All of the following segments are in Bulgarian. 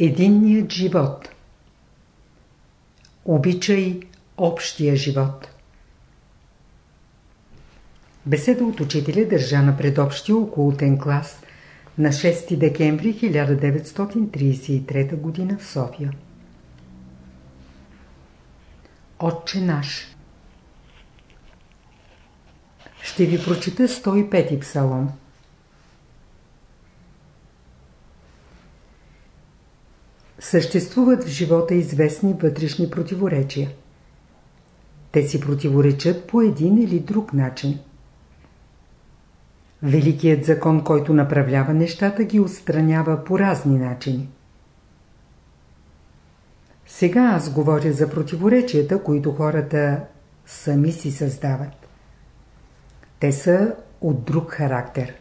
Единният живот Обичай общия живот Беседа от учителя държа на предобщия окултен клас на 6 декември 1933 г. в София. Отче наш Ще ви прочита 105 псалом. Съществуват в живота известни вътрешни противоречия. Те си противоречат по един или друг начин. Великият закон, който направлява нещата, ги отстранява по разни начини. Сега аз говоря за противоречията, които хората сами си създават. Те са от друг характер.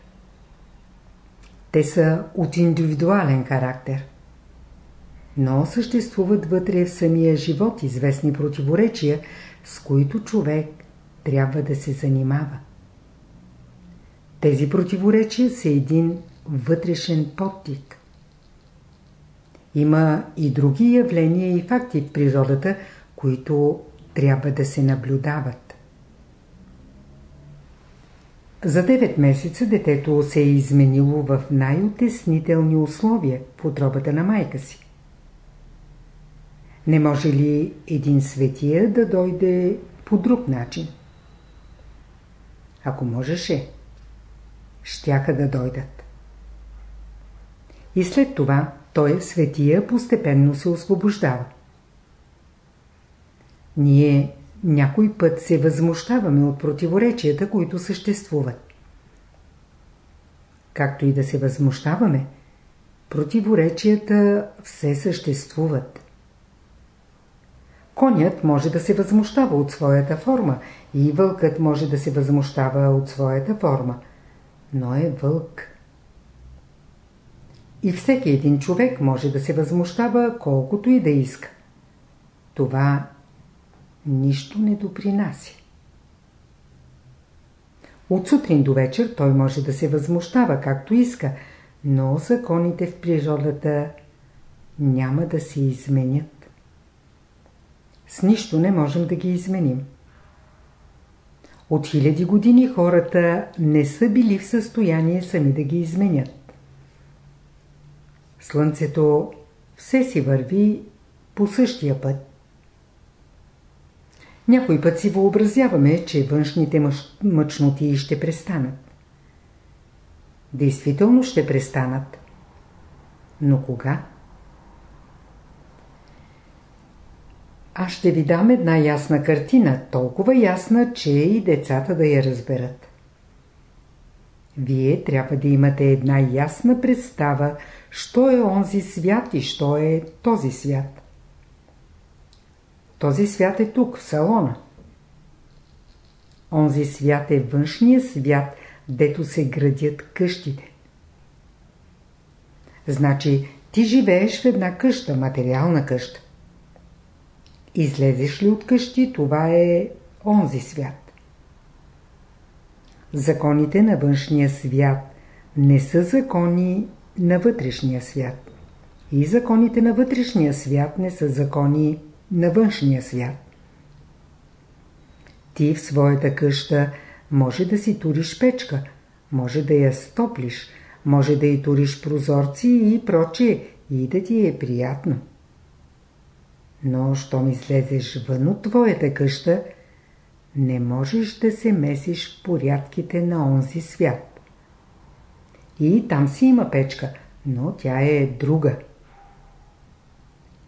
Те са от индивидуален характер. Но съществуват вътре в самия живот известни противоречия, с които човек трябва да се занимава. Тези противоречия са един вътрешен подтик. Има и други явления и факти в природата, които трябва да се наблюдават. За 9 месеца детето се е изменило в най-отеснителни условия в отробата на майка си. Не може ли един светия да дойде по друг начин? Ако можеше, щяха да дойдат. И след това той светия постепенно се освобождава. Ние някой път се възмущаваме от противоречията, които съществуват. Както и да се възмущаваме, противоречията все съществуват. Конят може да се възмущава от своята форма и вълкът може да се възмущава от своята форма, но е вълк. И всеки един човек може да се възмущава колкото и да иска. Това нищо не допринася. От сутрин до вечер той може да се възмущава както иска, но законите в природата няма да се изменят. С нищо не можем да ги изменим. От хиляди години хората не са били в състояние сами да ги изменят. Слънцето все си върви по същия път. Някой път си въобразяваме, че външните мъч... мъчноти ще престанат. Действително ще престанат. Но кога? Аз ще ви дам една ясна картина, толкова ясна, че и децата да я разберат. Вие трябва да имате една ясна представа, що е онзи свят и що е този свят. Този свят е тук, в салона. Онзи свят е външния свят, дето се градят къщите. Значи, ти живееш в една къща, материална къща. Излезеш ли от къщи, това е онзи свят. Законите на външния свят не са закони на вътрешния свят. И законите на вътрешния свят не са закони на външния свят. Ти в своята къща може да си туриш печка, може да я стоплиш, може да и туриш прозорци и прочие, и да ти е приятно. Но, щом излезеш вън от твоята къща, не можеш да се месиш в порядките на онзи свят. И там си има печка, но тя е друга.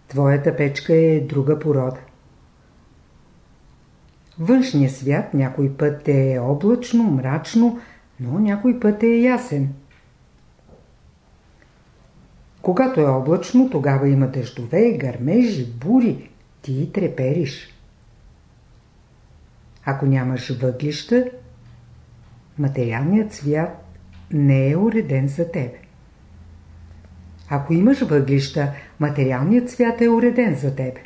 Твоята печка е друга порода. Външният свят някой път е облачно, мрачно, но някой път е ясен. Когато е облачно, тогава има дъждове, гърмежи, бури. Ти трепериш. Ако нямаш въглища, материалният свят не е уреден за тебе. Ако имаш въглища, материалният свят е уреден за тебе.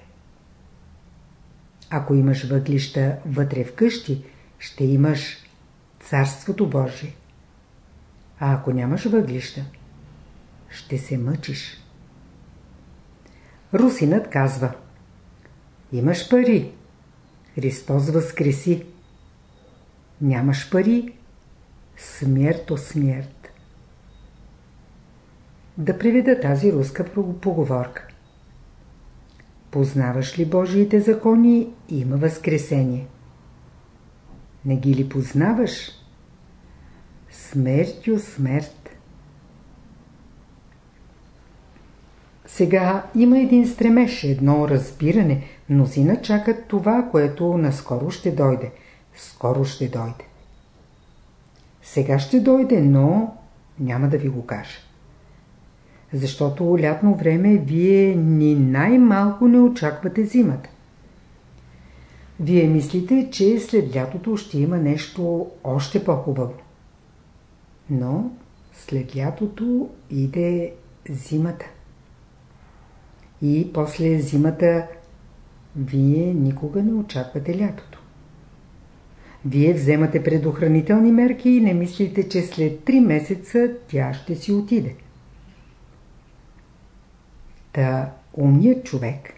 Ако имаш въглища вътре в къщи, ще имаш Царството Божие. А ако нямаш въглища, ще се мъчиш. Русинът казва Имаш пари. Христос възкреси. Нямаш пари. Смерто смерт. Да приведа тази руска поговорка. Познаваш ли Божиите закони, има възкресение. Не ги ли познаваш? Смертю смерт. Сега има един стремеж, едно разбиране. Мнозина чакат това, което наскоро ще дойде. Скоро ще дойде. Сега ще дойде, но няма да ви го кажа. Защото лятно време вие ни най-малко не очаквате зимата. Вие мислите, че след лятото ще има нещо още по-хубаво. Но след лятото иде зимата. И после зимата вие никога не очаквате лятото. Вие вземате предохранителни мерки и не мислите, че след 3 месеца тя ще си отиде. Та умният човек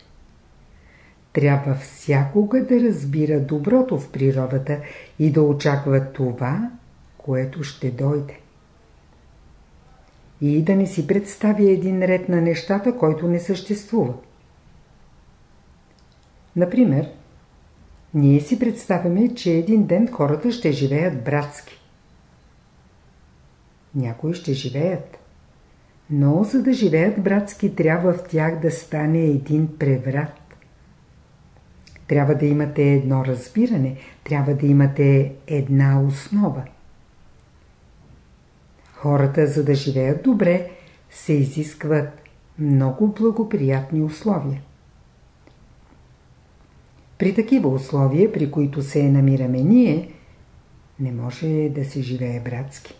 трябва всякога да разбира доброто в природата и да очаква това, което ще дойде. И да не си представи един ред на нещата, който не съществува. Например, ние си представяме, че един ден хората ще живеят братски. Някои ще живеят. Но за да живеят братски, трябва в тях да стане един преврат. Трябва да имате едно разбиране, трябва да имате една основа. Хората, за да живеят добре, се изискват много благоприятни условия. При такива условия, при които се намираме ние, не може да се живее братски.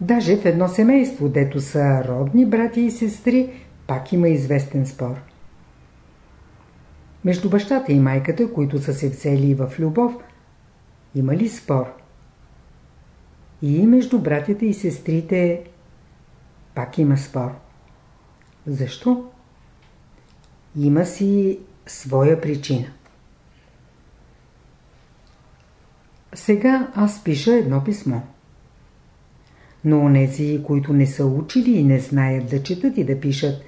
Даже в едно семейство, дето са родни брати и сестри, пак има известен спор. Между бащата и майката, които са се взели в любов, има ли спор? И между братята и сестрите пак има спор. Защо? Има си своя причина. Сега аз пиша едно писмо. Но онези, които не са учили и не знаят да четат и да пишат,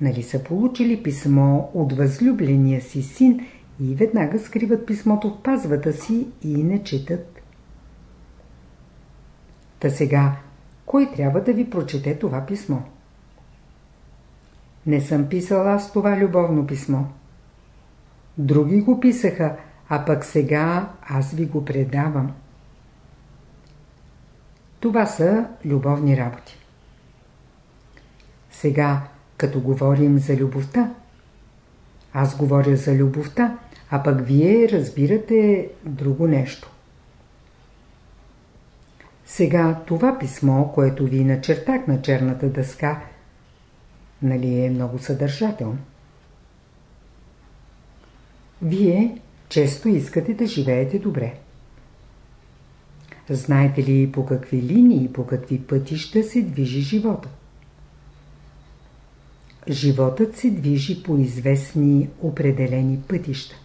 нали са получили писмо от възлюбления си син и веднага скриват писмото в пазвата си и не четат. Та сега, кой трябва да ви прочете това писмо? Не съм писал аз това любовно писмо. Други го писаха, а пък сега аз ви го предавам. Това са любовни работи. Сега, като говорим за любовта, аз говоря за любовта, а пък вие разбирате друго нещо. Сега това писмо, което ви начертах на черната дъска, нали е много съдържателно? Вие често искате да живеете добре. Знаете ли по какви линии и по какви пътища се движи живота? Животът се движи по известни определени пътища.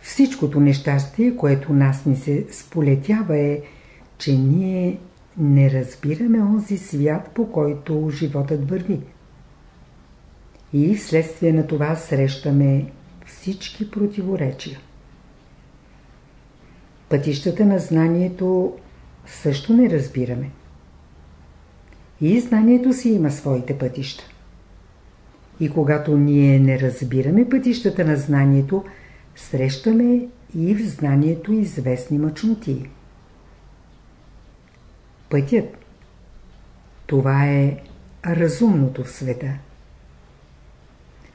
Всичкото нещастие, което нас ни се сполетява е, че ние не разбираме онзи свят, по който животът върви. И вследствие на това срещаме всички противоречия. Пътищата на знанието също не разбираме. И знанието си има своите пътища. И когато ние не разбираме пътищата на знанието, срещаме и в знанието известни мъчноти. Пътят – това е разумното в света.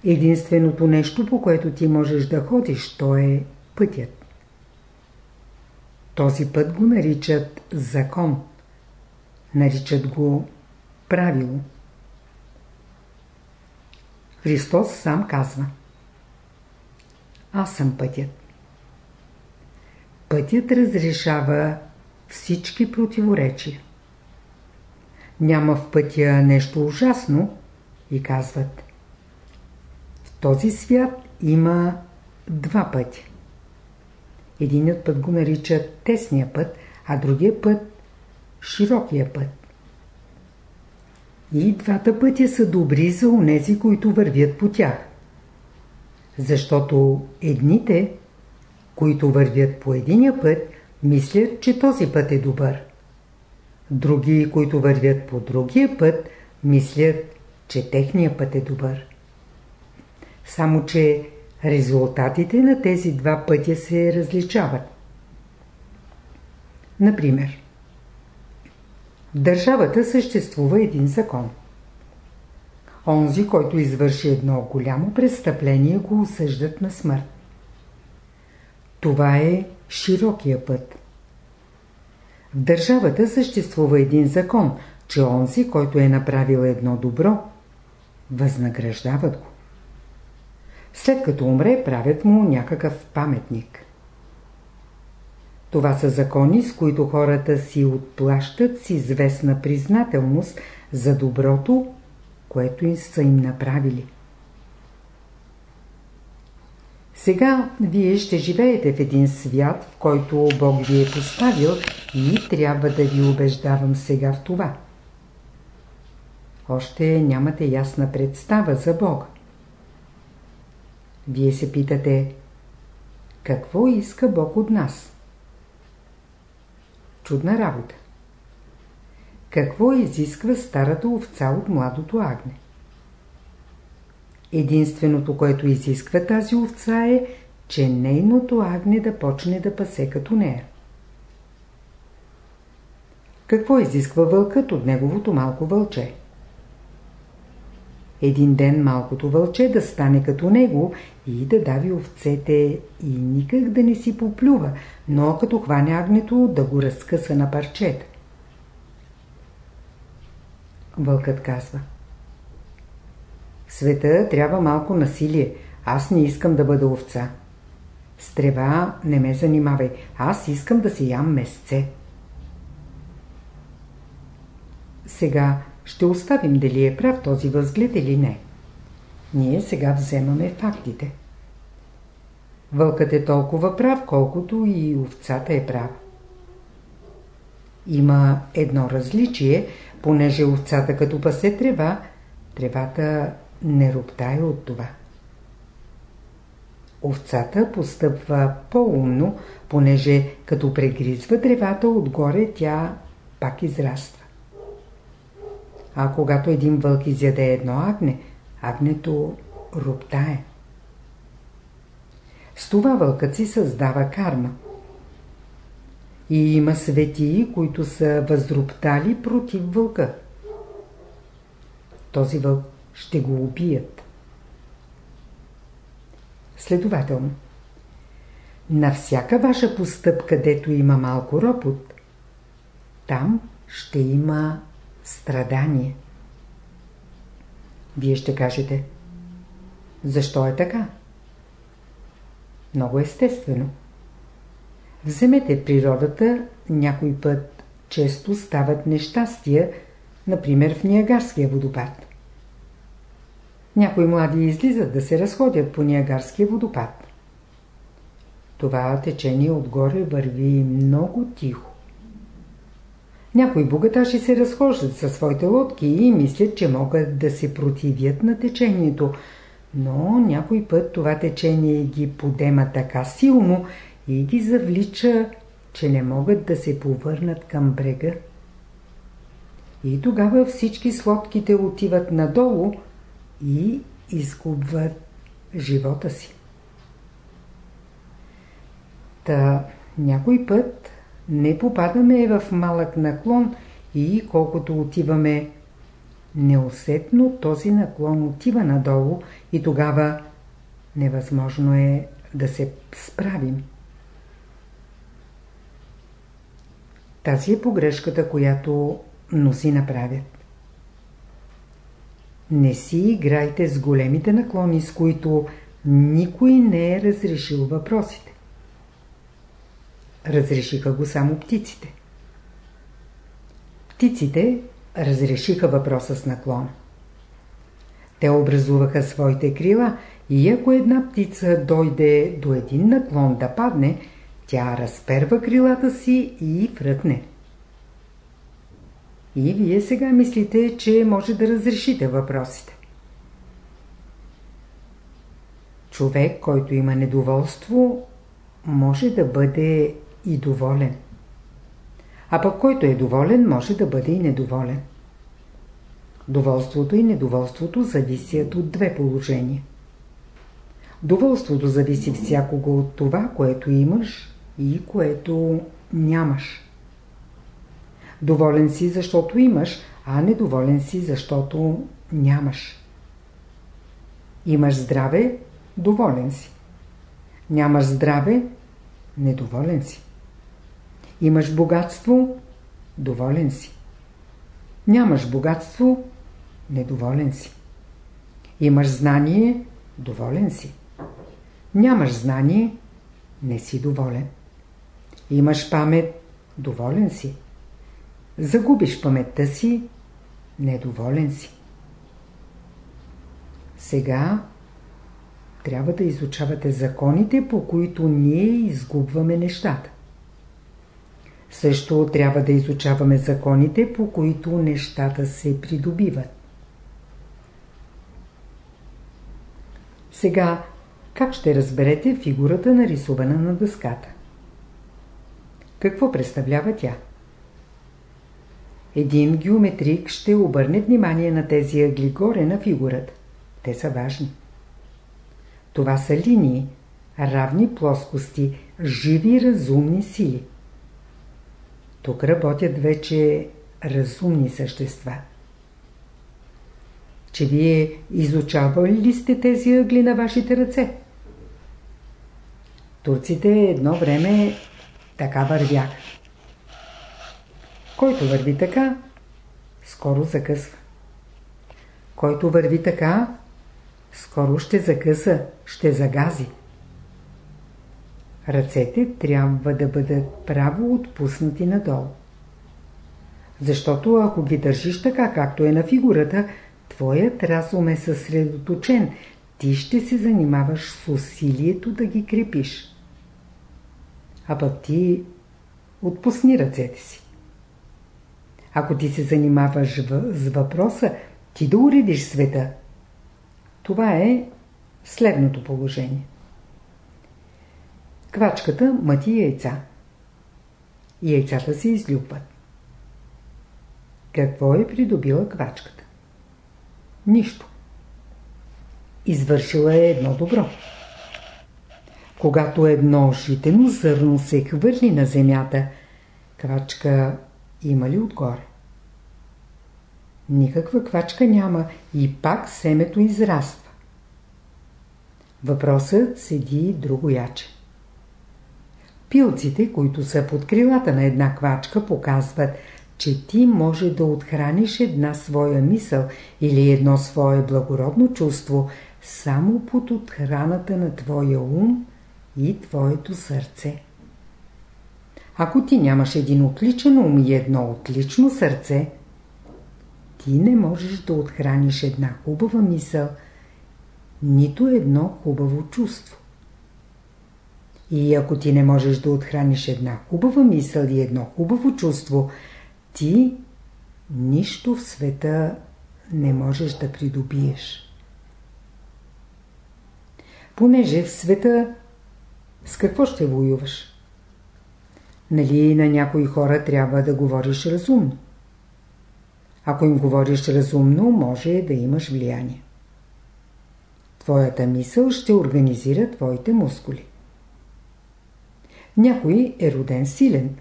Единственото нещо, по което ти можеш да ходиш, то е пътят. Този път го наричат закон. Наричат го правило. Христос сам казва Аз съм пътят. Пътят разрешава всички противоречия. Няма в пътя нещо ужасно и казват този свят има два пътя. Единият път го наричат тесния път, а другия път широкия път. И двата пътя са добри за онези, които вървят по тях. Защото едните, които вървят по единия път, мислят, че този път е добър. Други, които вървят по другия път, мислят, че техния път е добър. Само, че резултатите на тези два пътя се различават. Например, в държавата съществува един закон. Онзи, който извърши едно голямо престъпление, го осъждат на смърт. Това е широкия път. В държавата съществува един закон, че онзи, който е направил едно добро, възнаграждават го. След като умре, правят му някакъв паметник. Това са закони, с които хората си отплащат с известна признателност за доброто, което им са им направили. Сега вие ще живеете в един свят, в който Бог ви е поставил и трябва да ви убеждавам сега в това. Още нямате ясна представа за Бога. Вие се питате, какво иска Бог от нас? Чудна работа. Какво изисква старата овца от младото агне? Единственото, което изисква тази овца е, че нейното агне да почне да пасе като нея. Какво изисква вълкът от неговото малко вълче? Един ден малкото вълче да стане като него и да дави овцете и никак да не си поплюва, но като хване агнето да го разкъса на парчета. Вълкът казва В света трябва малко насилие. Аз не искам да бъда овца. С не ме занимавай. Аз искам да си ям месце. Сега ще оставим дали е прав този възглед или не. Ние сега вземаме фактите. Вълкът е толкова прав, колкото и овцата е права. Има едно различие, понеже овцата като пасе трева, тревата не роптае от това. Овцата постъпва по-умно, понеже като прегризва тревата отгоре, тя пак израства. А когато един вълк изяде едно агне, агнето роптае. С това вълкът си създава карма. И има светии, които са възроптали против вълка. Този вълк ще го убият. Следователно, на всяка ваша постъпка, където има малко ропот, там ще има страдание. Вие ще кажете, защо е така? Много естествено. Вземете природата, някой път често стават нещастия, например в Ниагарския водопад. Някои млади излизат да се разходят по Ниагарския водопад. Това течение отгоре върви много тихо. Някои богаташи се разхождат със своите лодки и мислят, че могат да се противят на течението, но някой път това течение ги подема така силно и ги завлича, че не могат да се повърнат към брега. И тогава всички с лодките отиват надолу и изгубват живота си. Та някой път не попадаме в малък наклон и колкото отиваме неусетно, този наклон отива надолу и тогава невъзможно е да се справим. Тази е погрешката, която носи направят. Не си играйте с големите наклони, с които никой не е разрешил въпросите. Разрешиха го само птиците. Птиците разрешиха въпроса с наклон. Те образуваха своите крила и ако една птица дойде до един наклон да падне, тя разперва крилата си и фръкне. И вие сега мислите, че може да разрешите въпросите. Човек, който има недоволство, може да бъде и доволен. А пък който е доволен, може да бъде и недоволен. Доволството и недоволството зависят от две положения. Доволството зависи всякога от това, което имаш и което нямаш. Доволен си, защото имаш, а недоволен си, защото нямаш. Имаш здраве, доволен си. Нямаш здраве, недоволен си. Имаш богатство, доволен си. Нямаш богатство, недоволен си. Имаш знание, доволен си. Нямаш знание, не си доволен. Имаш памет, доволен си. Загубиш паметта си, недоволен си. Сега трябва да изучавате законите, по които ние изгубваме нещата. Също трябва да изучаваме законите, по които нещата се придобиват. Сега, как ще разберете фигурата нарисувана на дъската? Какво представлява тя? Един геометрик ще обърне внимание на тези ъгли горе на фигурата. Те са важни. Това са линии, равни плоскости, живи разумни сили. Тук работят вече разумни същества. Че вие изучавали ли сте тези ъгли на вашите ръце? Турците едно време така вървяха. Който върви така, скоро закъсва. Който върви така, скоро ще закъса, ще загази. Ръцете трябва да бъдат право отпуснати надолу. Защото ако ги държиш така, както е на фигурата, твоят разум е съсредоточен, ти ще се занимаваш с усилието да ги крепиш. А пък ти отпусни ръцете си. Ако ти се занимаваш с въпроса, ти да уредиш света. Това е следното положение. Квачката мъти яйца. Яйцата се излюбват. Какво е придобила квачката? Нищо. Извършила е едно добро. Когато едно житено зърно се хвърли на земята, квачка има ли отгоре? Никаква квачка няма и пак семето израства. Въпросът седи друго яче. Пилците, които са под крилата на една квачка, показват, че ти може да отхраниш една своя мисъл или едно свое благородно чувство само под отхраната на твоя ум и твоето сърце. Ако ти нямаш един отличен ум и едно отлично сърце, ти не можеш да отхраниш една хубава мисъл, нито едно хубаво чувство. И ако ти не можеш да отхраниш една хубава мисъл и едно хубаво чувство, ти нищо в света не можеш да придобиеш. Понеже в света с какво ще воюваш? Нали на някои хора трябва да говориш разумно? Ако им говориш разумно, може да имаш влияние. Твоята мисъл ще организира твоите мускули. Някой е роден силен.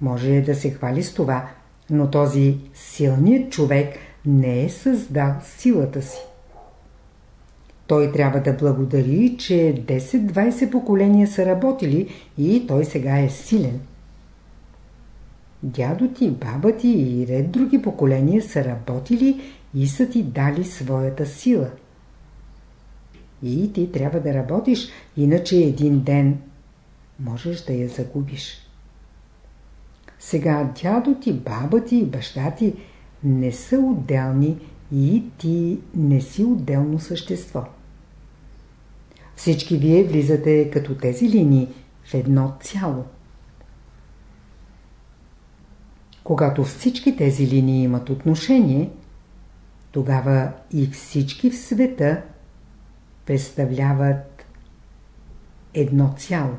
Може да се хвали с това, но този силният човек не е създал силата си. Той трябва да благодари, че 10-20 поколения са работили и той сега е силен. Дядо ти, баба ти и ред други поколения са работили и са ти дали своята сила. И ти трябва да работиш, иначе един ден можеш да я загубиш. Сега дядо ти, баба ти и баща ти не са отделни и ти не си отделно същество. Всички вие влизате като тези линии в едно цяло. Когато всички тези линии имат отношение, тогава и всички в света представляват едно цяло.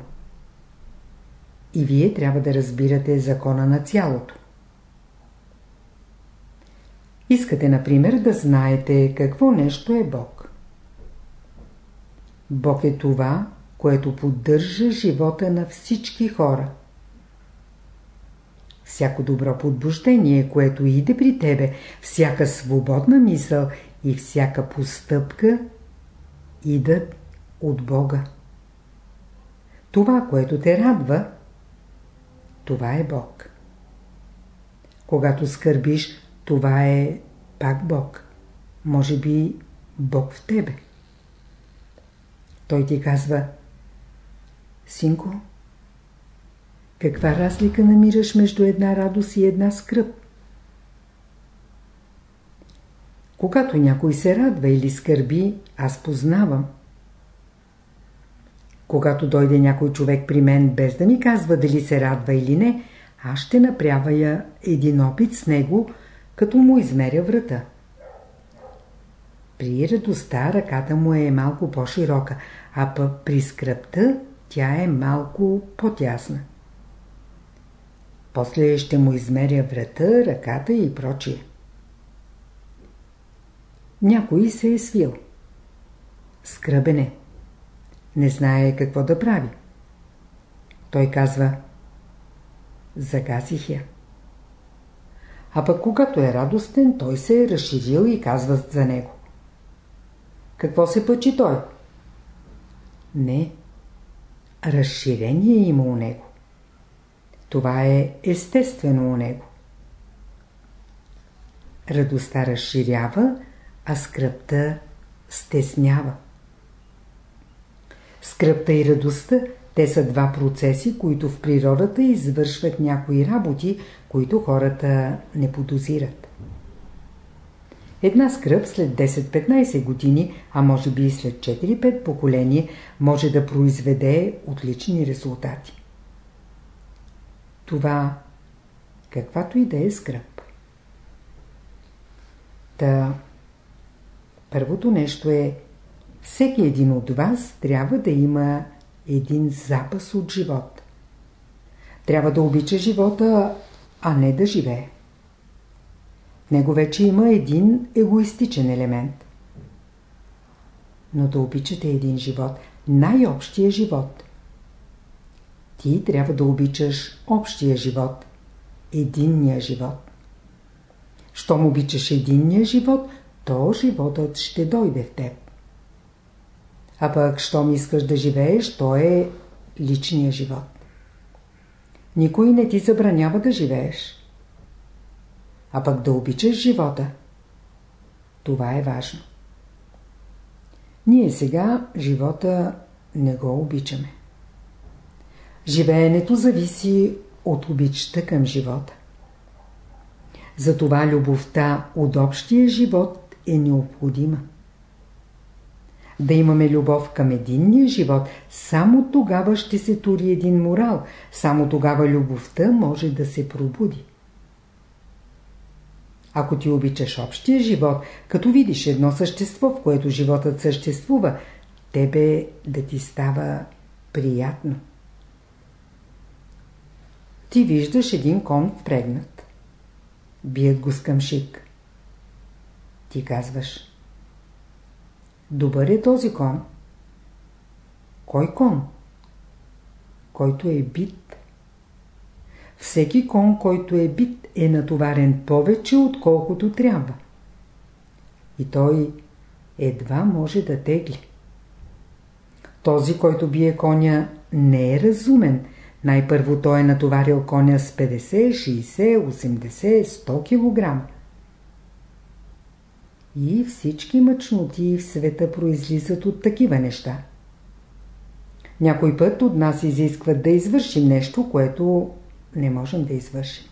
И вие трябва да разбирате закона на цялото. Искате, например, да знаете какво нещо е Бог. Бог е това, което поддържа живота на всички хора. Всяко добро подбуждение, което иде при тебе, всяка свободна мисъл и всяка постъпка идат от Бога. Това, което те радва, това е Бог. Когато скърбиш, това е пак Бог. Може би Бог в тебе. Той ти казва Синко, каква разлика намираш между една радост и една скръп? Когато някой се радва или скърби, аз познавам. Когато дойде някой човек при мен, без да ми казва дали се радва или не, аз ще направя един опит с него, като му измеря врата. При радостта ръката му е малко по-широка, а пък при скръпта тя е малко по-тясна. После ще му измеря врата, ръката и прочие. Някой се е свил. Скръбене. Не знае какво да прави. Той казва Загасих я. А пък когато е радостен, той се е разширил и казва за него. Какво се пъчи той? Не. Разширение има у него. Това е естествено у него. Радостта разширява, а скръпта стеснява. Скръпта и радостта те са два процеси, които в природата извършват някои работи, които хората не подозират. Една скръп след 10-15 години, а може би и след 4-5 поколения, може да произведе отлични резултати. Това, каквато и да е скръп. Та, първото нещо е, всеки един от вас трябва да има един запас от живот. Трябва да обича живота, а не да живее. Него вече има един егоистичен елемент. Но да обичате един живот, най-общия живот. Ти трябва да обичаш общия живот, единния живот. Щом обичаш единния живот, то животът ще дойде в теб. А пък, щом искаш да живееш, то е личния живот. Никой не ти забранява да живееш. А пък да обичаш живота, това е важно. Ние сега живота не го обичаме. Живеенето зависи от обичта към живота. Затова любовта от общия живот е необходима. Да имаме любов към единния живот, само тогава ще се тури един морал, само тогава любовта може да се пробуди. Ако ти обичаш общия живот, като видиш едно същество, в което животът съществува, тебе да ти става приятно. Ти виждаш един кон впрегнат. Бият го с къмшик. Ти казваш. Добър е този кон. Кой кон? Който е бит. Всеки кон, който е бит, е натоварен повече, отколкото трябва. И той едва може да тегли. Този, който бие коня, не е разумен. Най-първо той е натоварил коня с 50, 60, 80, 100 кг. И всички мъчноти в света произлизат от такива неща. Някой път от нас изискват да извършим нещо, което не можем да извършим.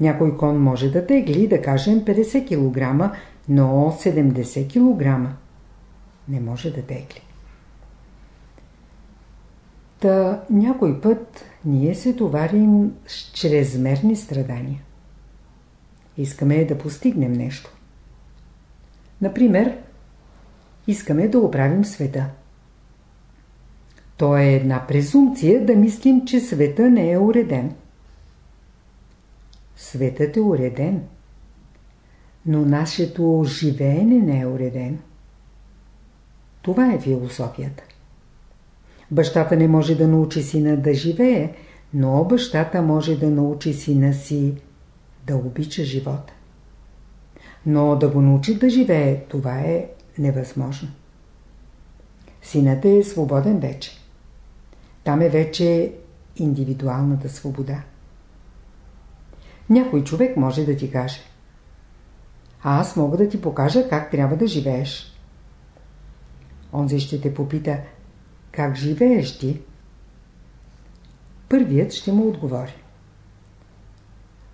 Някой кон може да тегли, да кажем 50 кг, но 70 кг. не може да тегли. Та някой път ние се товарим с чрезмерни страдания. Искаме да постигнем нещо. Например, искаме да оправим света. То е една презумпция да мислим, че света не е уреден. Светът е уреден, но нашето живеене не е уредено. Това е философията. Бащата не може да научи сина да живее, но бащата може да научи сина си да обича живота. Но да го научи да живее, това е невъзможно. Синът е свободен вече. Там е вече индивидуалната свобода. Някой човек може да ти каже А аз мога да ти покажа как трябва да живееш. Онзи ще те попита Как живееш ти? Първият ще му отговори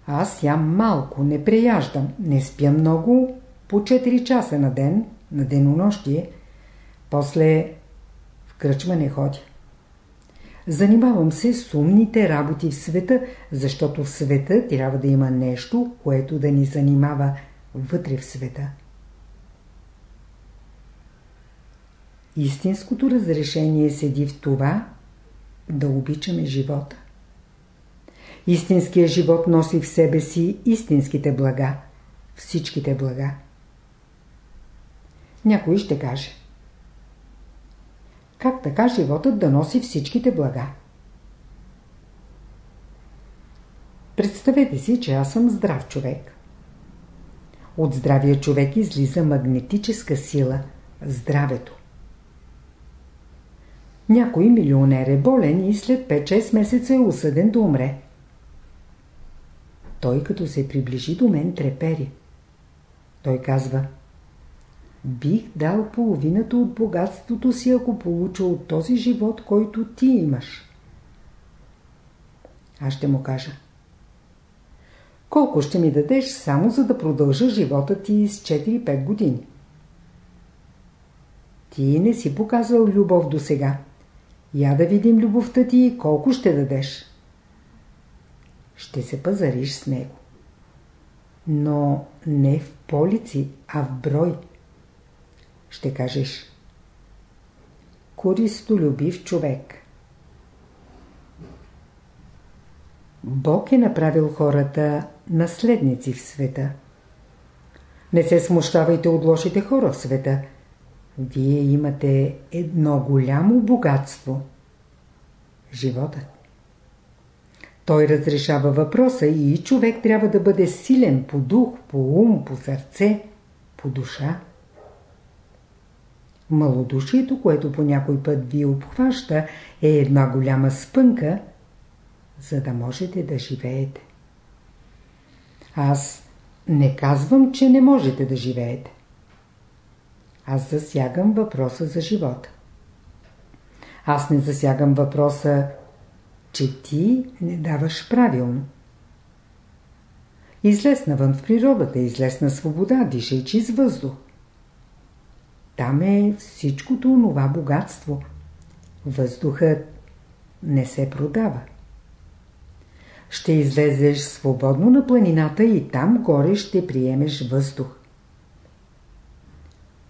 Аз ям малко, не преяждам, не спя много, по 4 часа на ден, на денонощие, после в кръчма не ходя. Занимавам се с умните работи в света, защото в света трябва да има нещо, което да ни занимава вътре в света. Истинското разрешение седи в това да обичаме живота. Истинският живот носи в себе си истинските блага, всичките блага. Някой ще каже – как така животът да носи всичките блага? Представете си, че аз съм здрав човек. От здравия човек излиза магнетическа сила – здравето. Някой милионер е болен и след 5-6 месеца е осъден да умре. Той като се приближи до мен трепери. Той казва – Бих дал половината от богатството си, ако получа от този живот, който ти имаш. Аз ще му кажа. Колко ще ми дадеш само за да продължа живота ти с 4-5 години? Ти не си показал любов до сега. Я да видим любовта ти и колко ще дадеш. Ще се пазариш с него. Но не в полици, а в брой ще кажеш Користолюбив човек Бог е направил хората наследници в света. Не се смущавайте от лошите хора в света. Вие имате едно голямо богатство. Животът. Той разрешава въпроса и човек трябва да бъде силен по дух, по ум, по сърце, по душа. Малодушието, което по някой път ви обхваща, е една голяма спънка, за да можете да живеете. Аз не казвам, че не можете да живеете. Аз засягам въпроса за живота. Аз не засягам въпроса, че ти не даваш правилно. Излез навън в природата, излез на свобода, дишай чист въздух. Там е всичкото онова богатство. Въздухът не се продава. Ще излезеш свободно на планината и там горе ще приемеш въздух.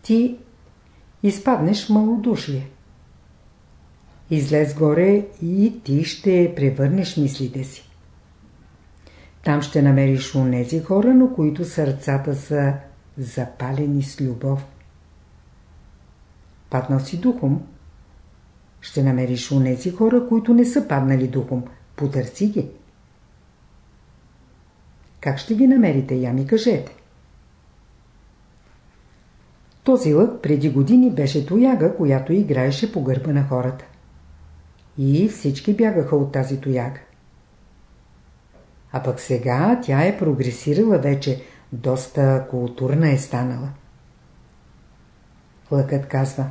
Ти изпаднеш малодушие. Излез горе и ти ще превърнеш мислите си. Там ще намериш онези хора, на които сърцата са запалени с любов. Паднал си духом. Ще намериш унези хора, които не са паднали духом. Потърси ги. Как ще ги намерите, я ми кажете. Този лък преди години беше тояга, която играеше по гърба на хората. И всички бягаха от тази тояга. А пък сега тя е прогресирала вече, доста културна е станала. Лъкът казва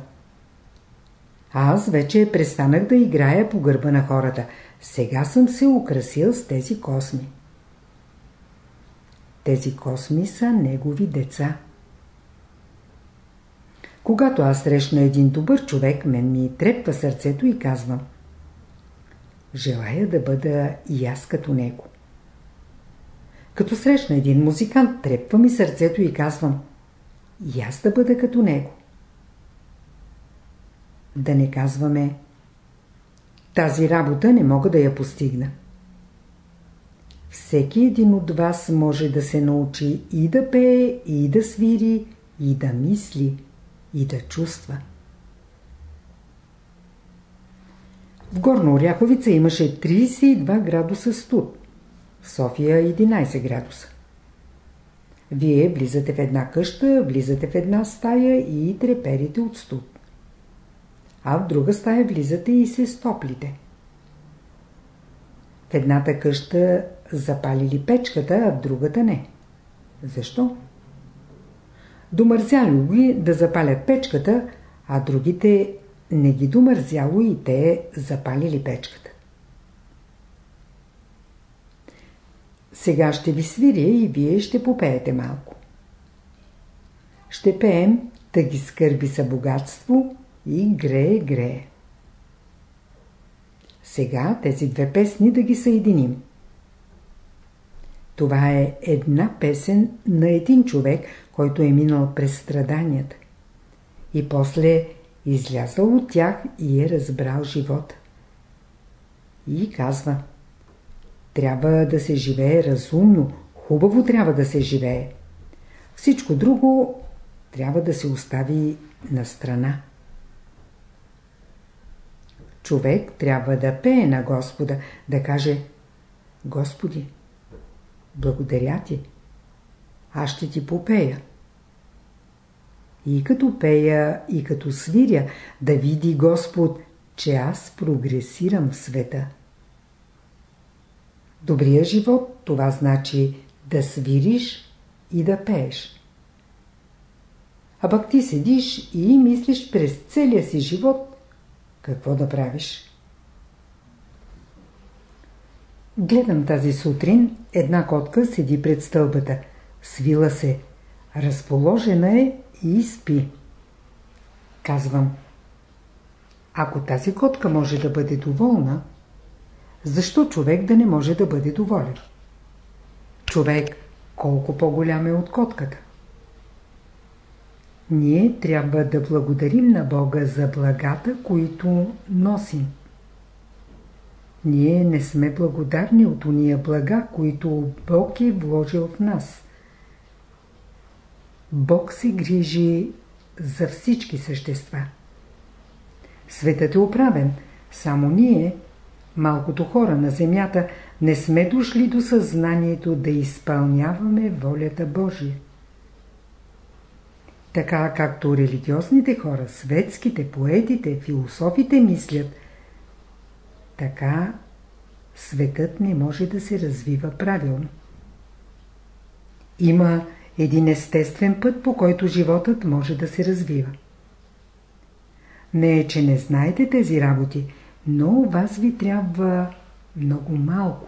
Аз вече престанах да играя по гърба на хората. Сега съм се украсил с тези косми. Тези косми са негови деца. Когато аз срещна един добър човек, мен ми трепва сърцето и казвам Желая да бъда и аз като него. Като срещна един музикант, трепва ми сърцето и казвам И аз да бъда като него. Да не казваме Тази работа не мога да я постигна. Всеки един от вас може да се научи и да пее, и да свири, и да мисли, и да чувства. В Горна Оряховица имаше 32 градуса студ. В София 11 градуса. Вие влизате в една къща, влизате в една стая и треперите от студ. А в друга стая влизате и се стоплите. В едната къща запалили печката, а в другата не. Защо? Домързяло ги да запалят печката, а другите не ги домързяло и те запалили печката. Сега ще ви свиря и вие ще попеете малко. Ще пеем да ги скърби са богатство и грее, грее. Сега тези две песни да ги съединим. Това е една песен на един човек, който е минал през страданията. И после излязъл от тях и е разбрал живота. И казва Трябва да се живее разумно, хубаво трябва да се живее. Всичко друго трябва да се остави на страна. Човек трябва да пее на Господа, да каже Господи, благодаря ти. Аз ще ти попея. И като пея, и като свиря, да види Господ, че аз прогресирам в света. Добрия живот, това значи да свириш и да пееш. А пък ти седиш и мислиш през целия си живот какво да правиш. Гледам тази сутрин, една котка седи пред стълбата. Свила се. Разположена е и спи. Казвам. Ако тази котка може да бъде доволна, защо човек да не може да бъде доволен? Човек колко по-голям е от котката. Ние трябва да благодарим на Бога за благата, които носим. Ние не сме благодарни от уния блага, които Бог е вложил в нас. Бог се грижи за всички същества. Светът е оправен, само ние, малкото хора на земята, не сме дошли до съзнанието да изпълняваме волята Божия. Така както религиозните хора, светските, поетите, философите мислят – така светът не може да се развива правилно. Има един естествен път, по който животът може да се развива. Не е, че не знаете тези работи, но вас ви трябва много малко.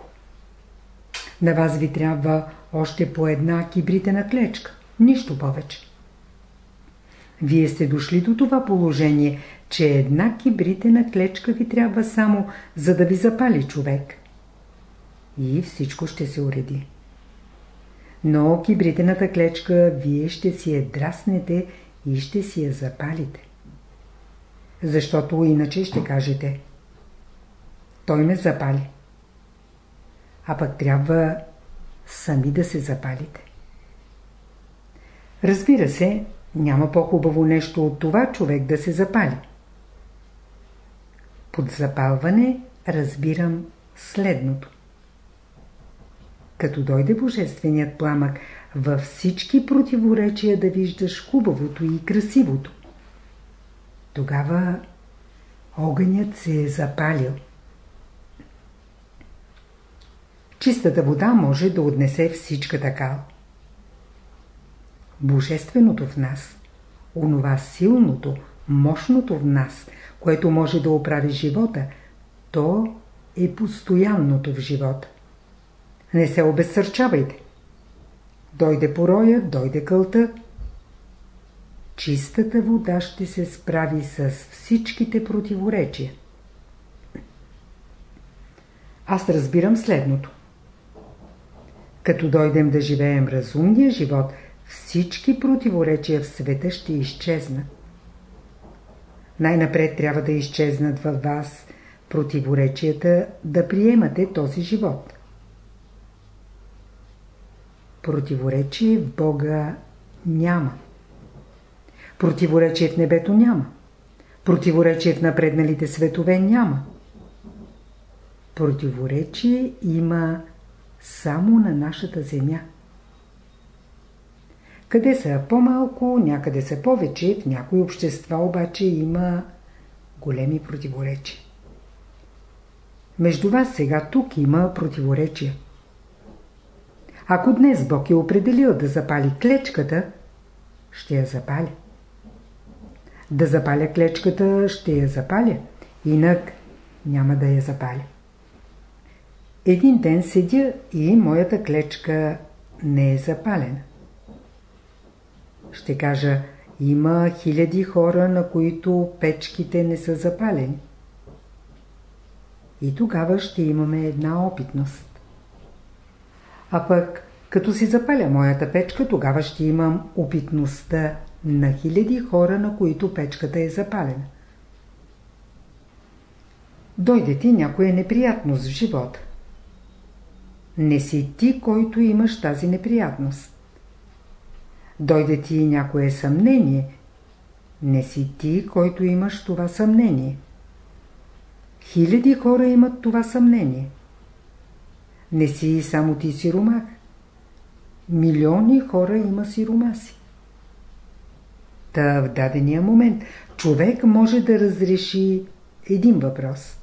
На вас ви трябва още по една кибритена клечка, нищо повече. Вие сте дошли до това положение, че една кибритена клечка ви трябва само, за да ви запали човек. И всичко ще се уреди. Но кибритената клечка вие ще си я драснете и ще си я запалите. Защото иначе ще кажете Той ме запали. А пък трябва сами да се запалите. Разбира се, няма по-хубаво нещо от това човек да се запали. Под запалване разбирам следното. Като дойде Божественият пламък, във всички противоречия да виждаш хубавото и красивото. Тогава огънят се е запалил. Чистата вода може да отнесе всичката кал. Божественото в нас, онова силното, мощното в нас, което може да оправи живота, то е постоянното в живота. Не се обезсърчавайте. Дойде пороя, дойде кълта. чистата вода ще се справи с всичките противоречия. Аз разбирам следното. Като дойдем да живеем разумния живот, всички противоречия в света ще изчезнат. Най-напред трябва да изчезнат във вас противоречията да приемате този живот. Противоречие в Бога няма. Противоречие в небето няма. Противоречие в напредналите светове няма. Противоречие има само на нашата земя. Къде са по-малко, някъде са повече, в някои общества обаче има големи противоречия. Между вас сега тук има противоречия. Ако днес Бог е определил да запали клечката, ще я запаля. Да запаля клечката, ще я запаля. Инак няма да я запаля. Един ден седя и моята клечка не е запалена. Ще кажа, има хиляди хора, на които печките не са запалени. И тогава ще имаме една опитност. А пък, като си запаля моята печка, тогава ще имам опитността на хиляди хора, на които печката е запалена. Дойде ти някоя неприятност в живота. Не си ти, който имаш тази неприятност. Дойде ти някое съмнение. Не си ти, който имаш това съмнение. Хиляди хора имат това съмнение. Не си само ти сиромах. Милиони хора има сиромаси. Та в дадения момент човек може да разреши един въпрос.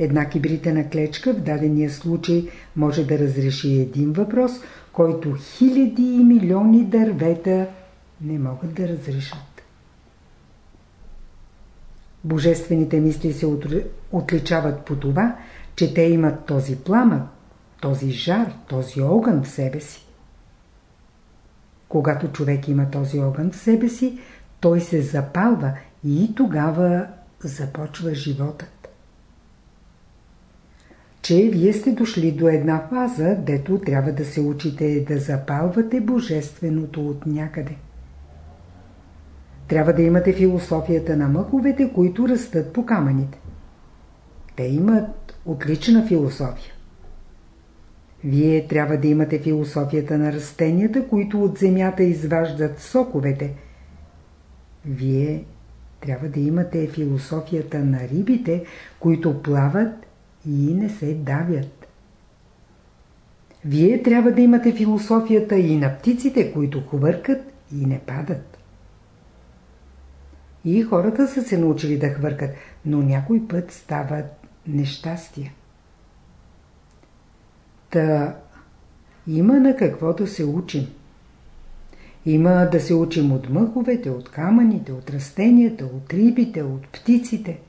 Една кибритена клечка в дадения случай може да разреши един въпрос, който хиляди и милиони дървета не могат да разрешат. Божествените мисли се отличават по това, че те имат този пламък, този жар, този огън в себе си. Когато човек има този огън в себе си, той се запалва и тогава започва животът. Че вие сте дошли до една фаза, дето трябва да се учите да запалвате божественото от някъде. Трябва да имате философията на мъховете, които растат по камъните. Те имат отлична философия. Вие трябва да имате философията на растенията, които от земята изваждат соковете. Вие трябва да имате философията на рибите, които плават и не се давят. Вие трябва да имате философията и на птиците, които хвъркат и не падат. И хората са се научили да хвъркат, но някой път стават нещастия. Та има на какво да се учим. Има да се учим от мъховете, от камъните, от растенията, от рибите, от птиците.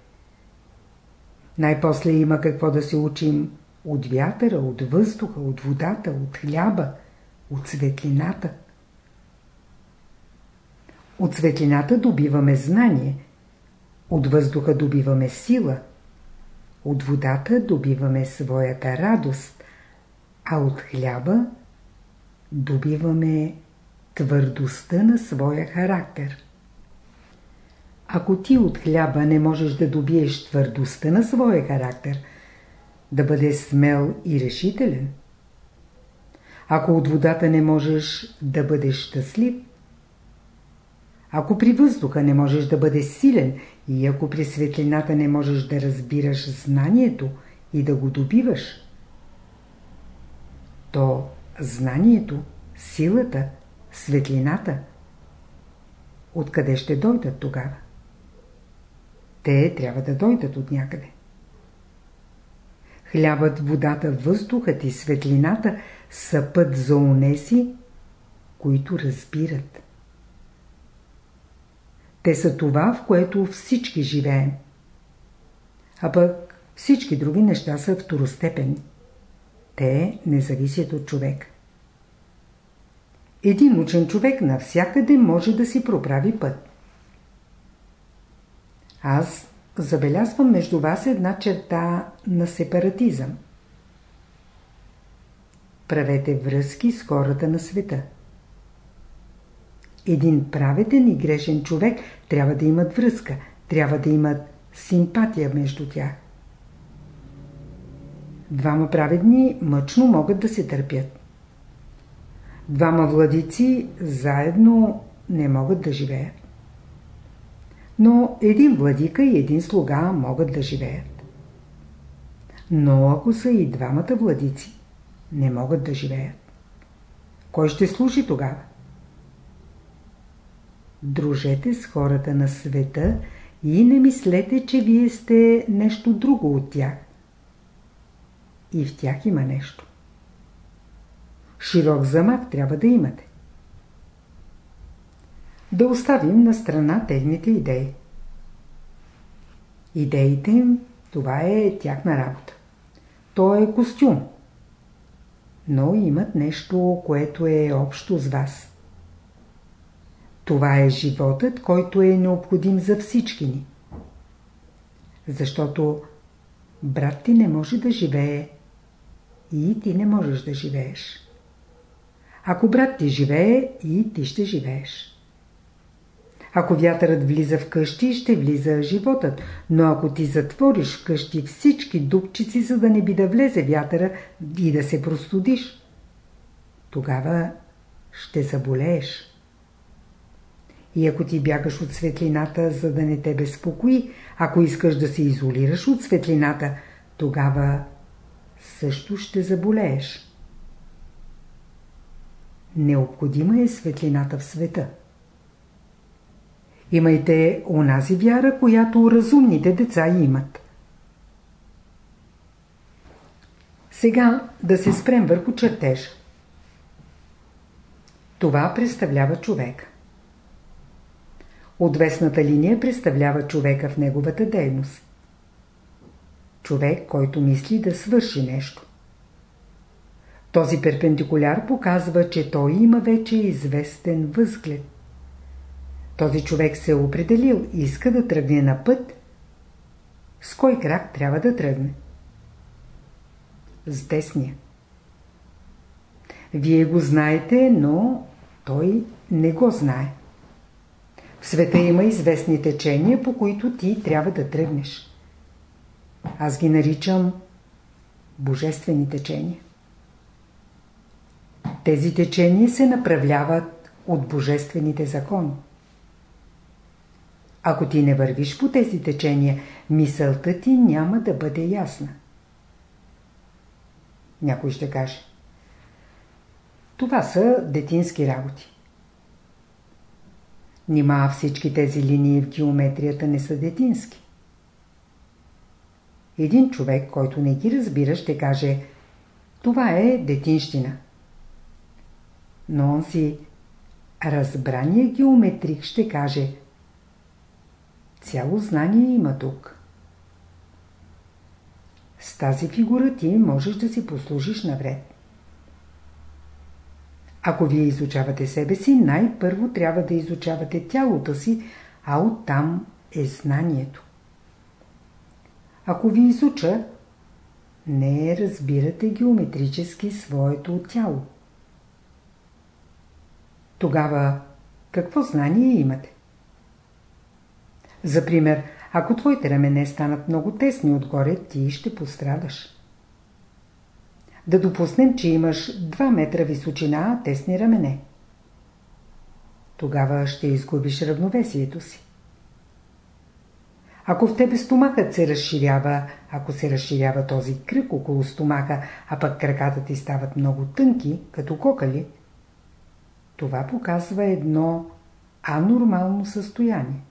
Най-после има какво да се учим от вятъра, от въздуха, от водата, от хляба, от светлината. От светлината добиваме знание, от въздуха добиваме сила, от водата добиваме своята радост, а от хляба добиваме твърдостта на своя характер. Ако ти от хляба не можеш да добиеш твърдостта на своя характер, да бъдеш смел и решителен, ако от водата не можеш да бъдеш щастлив, ако при въздуха не можеш да бъдеш силен и ако при светлината не можеш да разбираш знанието и да го добиваш, то знанието, силата, светлината, откъде ще дойдат тогава? Те трябва да дойдат от някъде. Хлябът, водата, въздухът и светлината са път за унеси, които разбират. Те са това, в което всички живеем. А пък всички други неща са второстепени. Те не зависят от човек. един учен човек навсякъде може да си проправи път. Аз забелязвам между вас една черта на сепаратизъм. Правете връзки с хората на света. Един праведен и грешен човек трябва да имат връзка, трябва да имат симпатия между тях. Двама праведни мъчно могат да се търпят. Двама владици заедно не могат да живеят. Но един владика и един слуга могат да живеят. Но ако са и двамата владици, не могат да живеят. Кой ще служи тогава? Дружете с хората на света и не мислете, че вие сте нещо друго от тях. И в тях има нещо. Широк замах трябва да имате. Да оставим на страна техните идеи. Идеите им, това е тяхна работа. То е костюм. Но имат нещо, което е общо с вас. Това е животът, който е необходим за всички ни. Защото брат ти не може да живее и ти не можеш да живееш. Ако брат ти живее, и ти ще живееш. Ако вятърът влиза в къщи, ще влиза животът. Но ако ти затвориш къщи всички дупчици, за да не би да влезе вятъра и да се простудиш, тогава ще заболееш. И ако ти бягаш от светлината, за да не те безпокои, ако искаш да се изолираш от светлината, тогава също ще заболееш. Необходима е светлината в света. Имайте онази вяра, която разумните деца имат. Сега да се спрем върху чертеж. Това представлява човек. Отвесната линия представлява човека в неговата дейност. Човек, който мисли да свърши нещо. Този перпендикуляр показва, че той има вече известен възглед. Този човек се е определил и иска да тръгне на път. С кой крак трябва да тръгне? С десния. Вие го знаете, но той не го знае. В света има известни течения, по които ти трябва да тръгнеш. Аз ги наричам божествени течения. Тези течения се направляват от божествените закони. Ако ти не вървиш по тези течения, мисълта ти няма да бъде ясна. Някой ще каже. Това са детински работи. Нима всички тези линии в геометрията не са детински. Един човек, който не ги разбира, ще каже Това е детинщина. Но он си разбрания геометрик ще каже Цяло знание има тук. С тази фигура ти можеш да си послужиш навред. Ако вие изучавате себе си, най-първо трябва да изучавате тялото си, а оттам е знанието. Ако ви изуча, не разбирате геометрически своето тяло. Тогава какво знание имате? За пример, ако твоите рамене станат много тесни отгоре, ти ще пострадаш. Да допуснем, че имаш 2 метра височина, тесни рамене. Тогава ще изгубиш равновесието си. Ако в тебе стомахът се разширява, ако се разширява този кръг около стомаха, а пък краката ти стават много тънки, като кокали, това показва едно анормално състояние.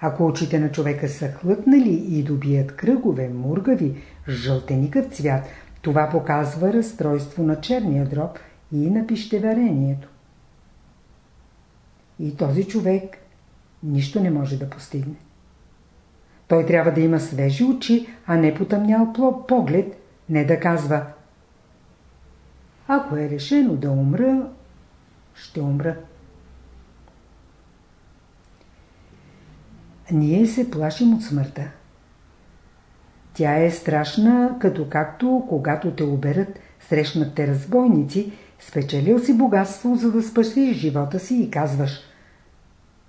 Ако очите на човека са хлътнали и добият кръгове, мургави, жълтеникъв цвят, това показва разстройство на черния дроб и на пищеварението. И този човек нищо не може да постигне. Той трябва да има свежи очи, а не потъмнял поглед, не да казва Ако е решено да умра, ще умра. Ние се плашим от смъртта. Тя е страшна, като както когато те оберат, срещнат те разбойници, спечелил си богатство, за да спасиш живота си и казваш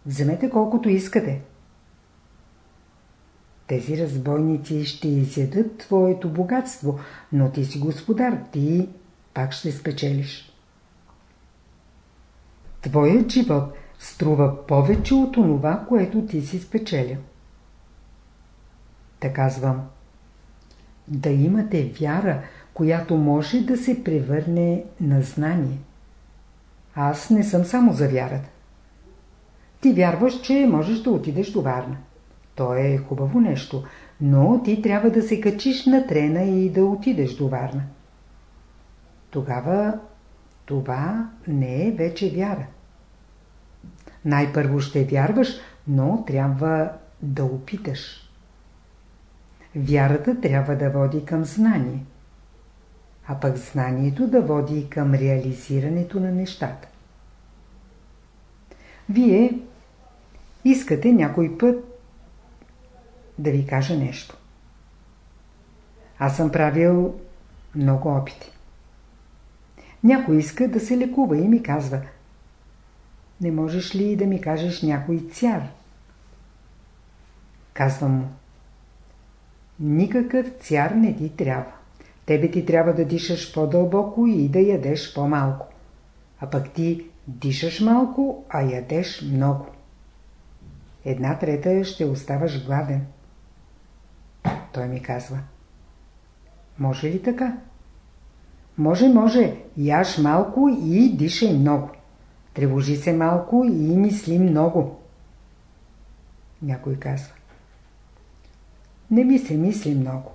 Вземете колкото искате. Тези разбойници ще изядат твоето богатство, но ти си господар, ти пак ще спечелиш. Твоят живот струва повече от онова, което ти си спечелил. Та казвам, да имате вяра, която може да се превърне на знание. Аз не съм само за вярата. Ти вярваш, че можеш да отидеш до Варна. То е хубаво нещо, но ти трябва да се качиш на трена и да отидеш до Варна. Тогава това не е вече вяра. Най-първо ще вярваш, но трябва да опиташ. Вярата трябва да води към знание, а пък знанието да води към реализирането на нещата. Вие искате някой път да ви кажа нещо. Аз съм правил много опити. Някой иска да се лекува и ми казва Не можеш ли да ми кажеш някой цяр? Казвам му Никакъв цяр не ти трябва. Тебе ти трябва да дишаш по-дълбоко и да ядеш по-малко. А пък ти дишаш малко, а ядеш много. Една трета ще оставаш гладен. Той ми казва. Може ли така? Може, може. Яш малко и дишай много. Тревожи се малко и мисли много. Някой казва. Не ми се мисли много.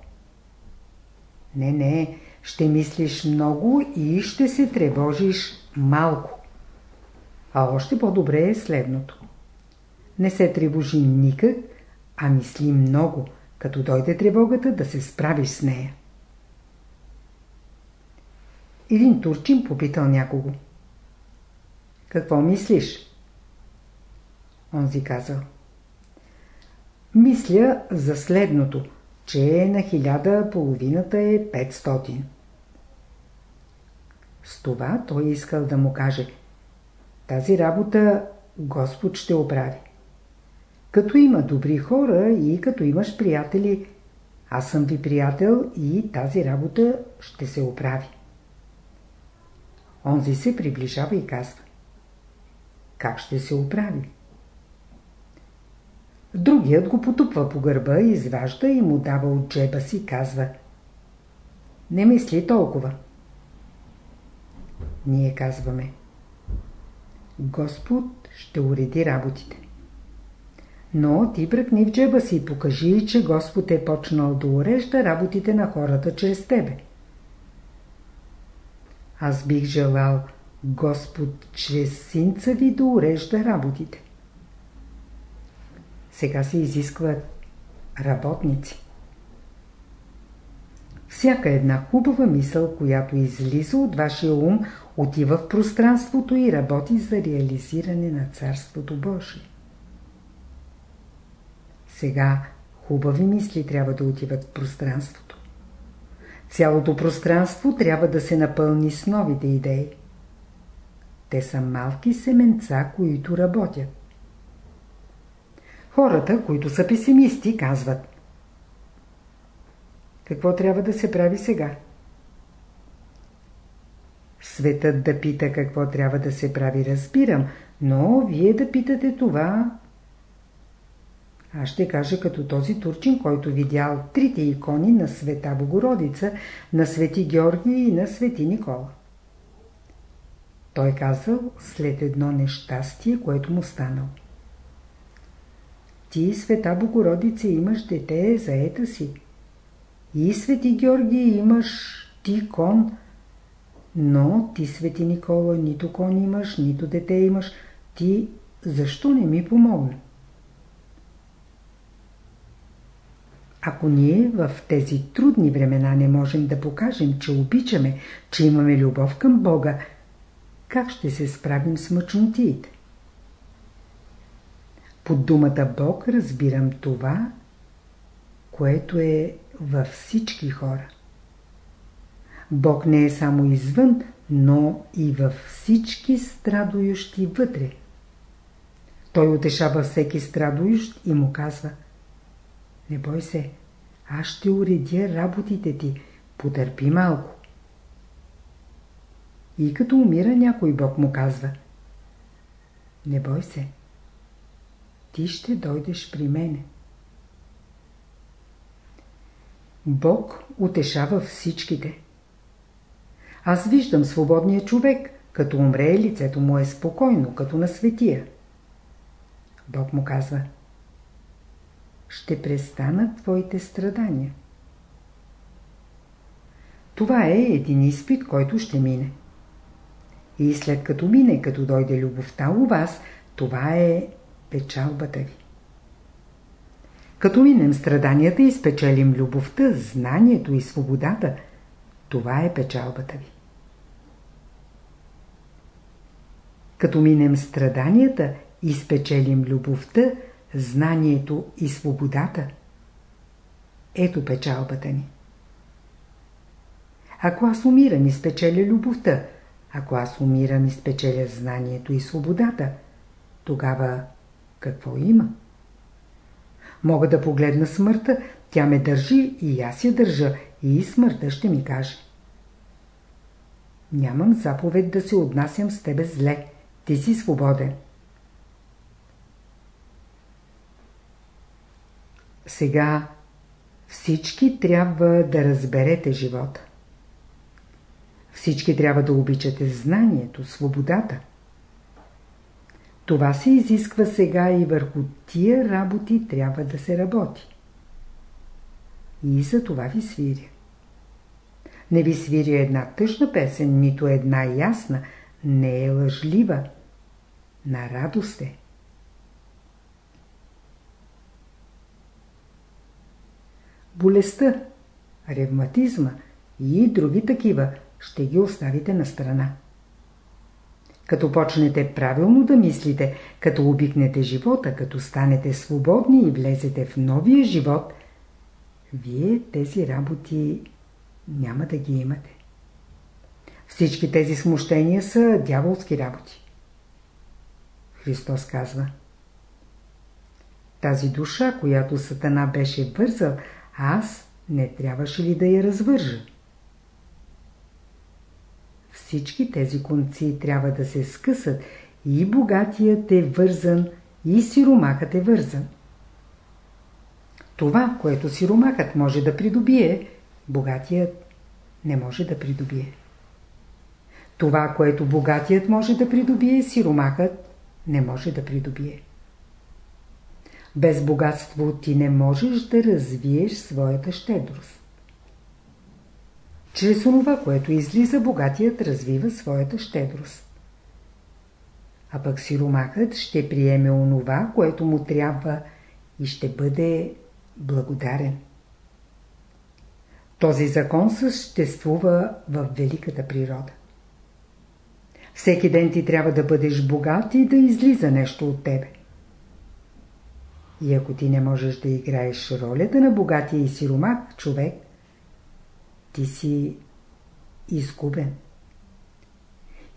Не, не, ще мислиш много и ще се тревожиш малко. А още по-добре е следното. Не се тревожи никак, а мисли много, като дойде тревогата да се справиш с нея. Един турчин попитал някого. Какво мислиш? Онзи казал. Мисля за следното, че на хиляда половината е 500. С това той искал да му каже Тази работа Господ ще оправи. Като има добри хора и като имаш приятели, аз съм ви приятел и тази работа ще се оправи. Онзи се приближава и казва. Как ще се оправи? Другият го потупва по гърба, изважда и му дава от джеба си, казва. Не мисли толкова. Ние казваме. Господ ще уреди работите. Но ти бръкни в джеба си и покажи, че Господ е почнал да урежда работите на хората чрез тебе. Аз бих желал Господ чрез синца ви да урежда работите. Сега се изискват работници. Всяка една хубава мисъл, която излиза от вашия ум, отива в пространството и работи за реализиране на Царството Божие. Сега хубави мисли трябва да отиват в пространството. Цялото пространство трябва да се напълни с новите идеи. Те са малки семенца, които работят. Хората, които са песимисти, казват Какво трябва да се прави сега? Светът да пита какво трябва да се прави, разбирам, но вие да питате това... Аз ще кажа като този турчин, който видял трите икони на Света Богородица, на Свети Георги и на Свети Никола. Той казал след едно нещастие, което му станало. Ти, Света Богородице, имаш дете, заета си. И, Свети Георги, имаш ти кон. Но ти, Свети Никола, нито кон имаш, нито дете имаш. Ти защо не ми помогна? Ако ние в тези трудни времена не можем да покажем, че обичаме, че имаме любов към Бога, как ще се справим с мъчнотиите? Под думата Бог разбирам това, което е във всички хора. Бог не е само извън, но и във всички страдующи вътре. Той утешава всеки страдующ и му казва Не бой се, аз ще уредя работите ти, потърпи малко. И като умира някой Бог му казва Не бой се, ти ще дойдеш при мене. Бог утешава всичките. Аз виждам свободния човек, като умре, лицето му е спокойно, като на светия. Бог му казва Ще престанат твоите страдания. Това е един изпит, който ще мине. И след като мине, като дойде любовта у вас, това е печалбата ви. Като минем страданията и спечелим любовта, знанието и свободата, това е печалбата ви. Като минем страданията и спечелим любовта, знанието и свободата, ето печалбата ни. Ако аз умирам и спечеля любовта, ако аз умирам и спечеля знанието и свободата, тогава какво има? Мога да погледна смъртта, тя ме държи и аз я държа и смъртта ще ми каже. Нямам заповед да се отнасям с тебе зле. Ти си свободен. Сега всички трябва да разберете живота. Всички трябва да обичате знанието, свободата. Това се изисква сега и върху тия работи трябва да се работи. И за това ви свиря. Не ви свиря една тъжна песен, нито една ясна, не е лъжлива. На радост е. Болестта, ревматизма и други такива ще ги оставите на страна. Като почнете правилно да мислите, като обикнете живота, като станете свободни и влезете в новия живот, вие тези работи няма да ги имате. Всички тези смущения са дяволски работи. Христос казва Тази душа, която Сатана беше вързал, аз не трябваше ли да я развържа? Всички тези конци трябва да се скъсат и богатият е вързан, и сиромахът е вързан. Това, което сиромахът може да придобие, богатият не може да придобие. Това, което богатият може да придобие, сиромахът не може да придобие. Без богатство ти не можеш да развиеш своята щедрост. Чрез това, което излиза, богатият развива своята щедрост. А пък сиромахът ще приеме онова, което му трябва и ще бъде благодарен. Този закон съществува в великата природа. Всеки ден ти трябва да бъдеш богат и да излиза нещо от тебе. И ако ти не можеш да играеш ролята на богатия и сиромак човек, ти си изгубен.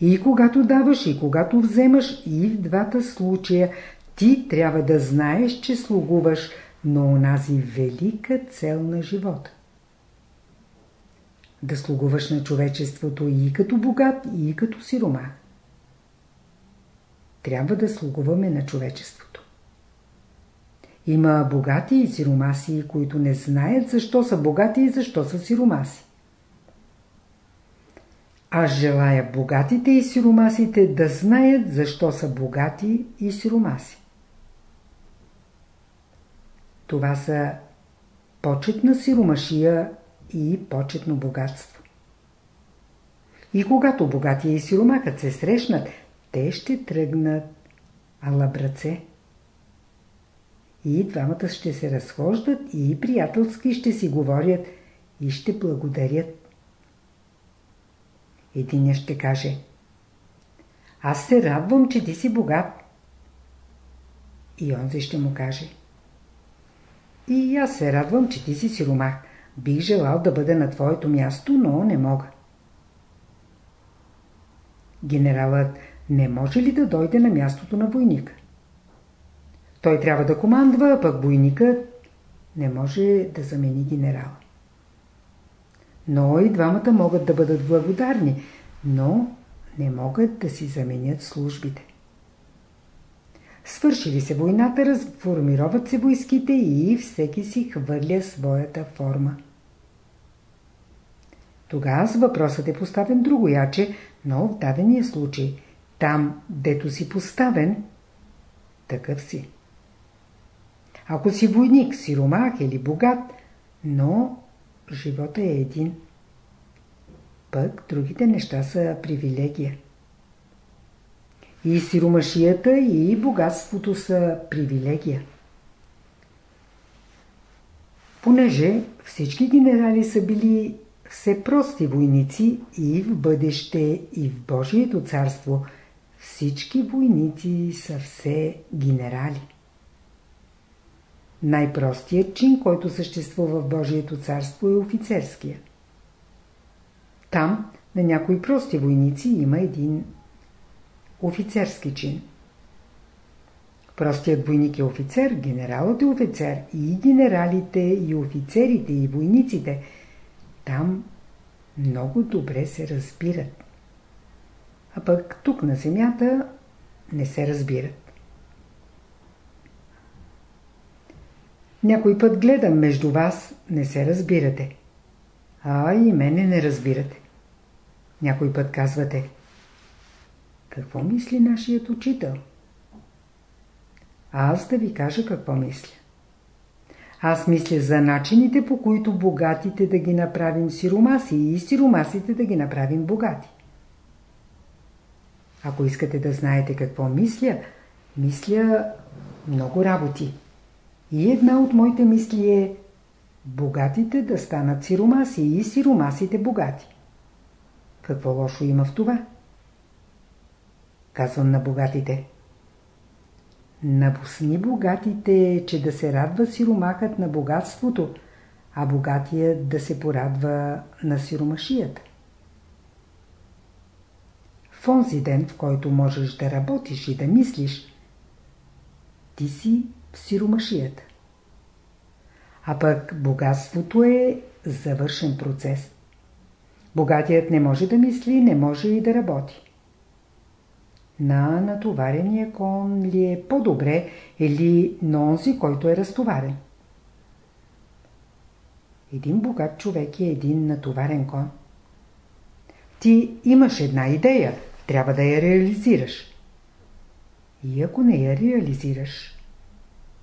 И когато даваш, и когато вземаш, и в двата случая, ти трябва да знаеш, че слугуваш на онази велика цел на живота. Да слугуваш на човечеството и като богат, и като сирома. Трябва да слугуваме на човечеството. Има богати и сиромаси, които не знаят защо са богати и защо са сиромаси. Аз желая богатите и сиромасите да знаят защо са богати и сиромаси. Това са почетна сиромашия и почетно богатство. И когато богатия и сиромакът се срещнат, те ще тръгнат ала браце. И двамата ще се разхождат и приятелски ще си говорят и ще благодарят. Един ще каже Аз се радвам, че ти си богат. И онзи ще му каже И аз се радвам, че ти си сиромах. Бих желал да бъда на твоето място, но не мога. Генералът не може ли да дойде на мястото на войника? Той трябва да командва, пък войникът не може да замени генерала. Но и двамата могат да бъдат благодарни, но не могат да си заменят службите. Свършили се войната, разформироват се войските и всеки си хвърля своята форма. Тогава въпросът е поставен другояче, но в дадения случай, там, дето си поставен, такъв си. Ако си войник, сиромах или богат, но живота е един. Пък другите неща са привилегия. И сиромашията, и богатството са привилегия. Понеже всички генерали са били все прости войници и в бъдеще, и в Божието царство, всички войници са все генерали. Най-простият чин, който съществува в Божието царство е офицерския. Там, на някои прости войници, има един офицерски чин. Простият войник е офицер, генералът е офицер и генералите, и офицерите, и войниците. Там много добре се разбират. А пък тук на земята не се разбират. Някой път гледам между вас, не се разбирате. А и мене не разбирате. Някой път казвате Какво мисли нашият учител? Аз да ви кажа какво мисля. Аз мисля за начините, по които богатите да ги направим сиромаси и сиромасите да ги направим богати. Ако искате да знаете какво мисля, мисля много работи. И една от моите мисли е богатите да станат сиромаси и сиромасите богати. Какво лошо има в това? Казвам на богатите. Напусни богатите, че да се радва сиромахът на богатството, а богатия да се порадва на сиромашията. В онзи ден, в който можеш да работиш и да мислиш, ти си в сиромашията. А пък богатството е завършен процес. Богатият не може да мисли, не може и да работи. На натоварения кон ли е по-добре или на онзи, който е разтоварен? Един богат човек е един натоварен кон. Ти имаш една идея, трябва да я реализираш. И ако не я реализираш,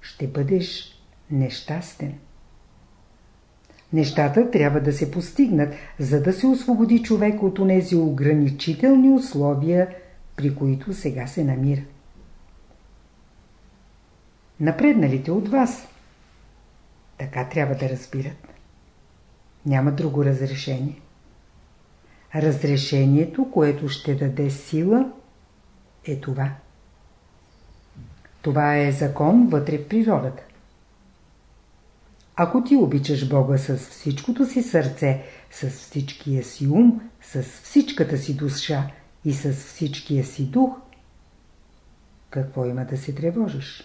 ще бъдеш нещастен. Нещата трябва да се постигнат, за да се освободи човек от онези ограничителни условия, при които сега се намира. Напредналите от вас така трябва да разбират. Няма друго разрешение. Разрешението, което ще даде сила, е това. Това е закон вътре в природата. Ако ти обичаш Бога с всичкото си сърце, с всичкия си ум, с всичката си душа и с всичкия си дух, какво има да се тревожиш?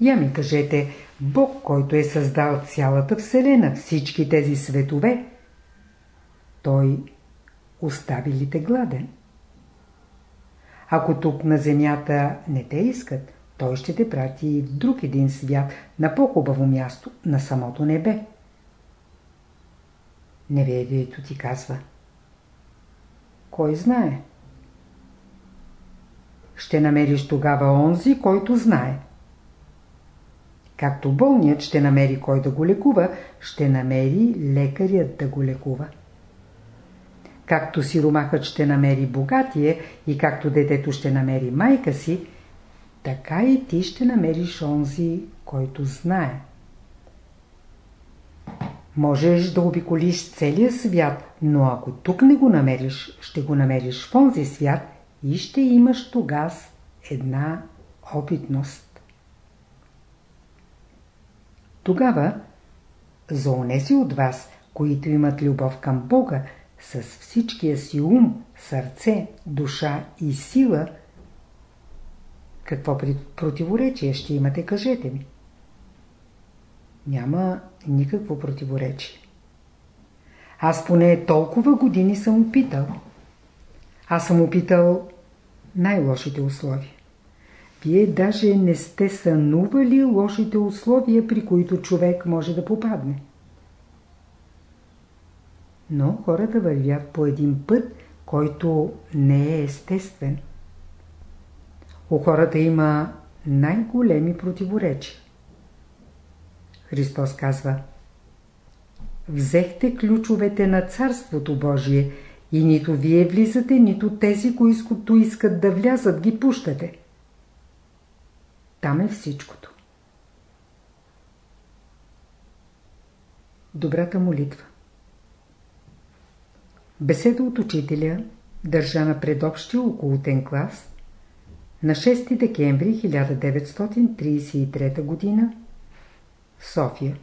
Я ми кажете, Бог, който е създал цялата Вселена, всички тези светове, Той остави ли те гладен? Ако тук на земята не те искат, той ще те прати в друг един свят, на по-хубаво място, на самото небе. Неведието ти казва. Кой знае? Ще намериш тогава онзи, който знае. Както болният ще намери кой да го лекува, ще намери лекарят да го лекува. Както сиромахът ще намери богатие и както детето ще намери майка си, така и ти ще намериш онзи, който знае. Можеш да обиколиш целия свят, но ако тук не го намериш, ще го намериш в онзи свят и ще имаш тогас една опитност. Тогава, за онеси от вас, които имат любов към Бога, с всичкия си ум, сърце, душа и сила, какво противоречие ще имате, кажете ми. Няма никакво противоречие. Аз поне толкова години съм опитал. Аз съм опитал най-лошите условия. Вие даже не сте сънували лошите условия, при които човек може да попадне. Но хората вървят по един път, който не е естествен. У хората има най-големи противоречия. Христос казва Взехте ключовете на Царството Божие и нито вие влизате, нито тези, които искат да влязат, ги пущате. Там е всичкото. Добрата молитва Беседа от учителя държа на предобщия околотен клас на 6 декември 1933 г. София